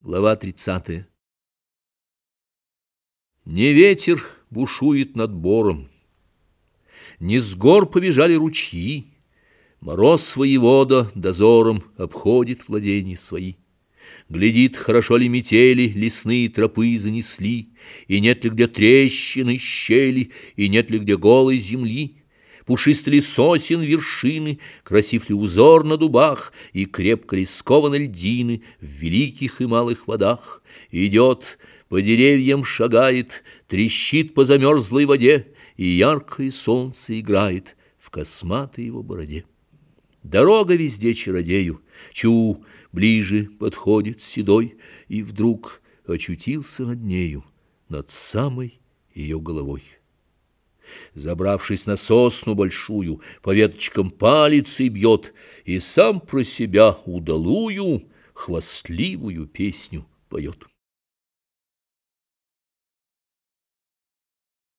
Глава 30. Не ветер бушует над бором, Не с гор побежали ручьи, Мороз своевода дозором Обходит владения свои. Глядит, хорошо ли метели Лесные тропы занесли, И нет ли где трещины, щели, И нет ли где голой земли, Пушист ли сосен вершины, Красив ли узор на дубах, И крепко ли скованы льдины В великих и малых водах. Идет, по деревьям шагает, Трещит по замерзлой воде, И яркое солнце играет В косматой его бороде. Дорога везде чародею, Чу, ближе подходит седой, И вдруг очутился над нею, Над самой ее головой. Забравшись на сосну большую, По веточкам палицей бьет И сам про себя удалую Хвастливую песню поет.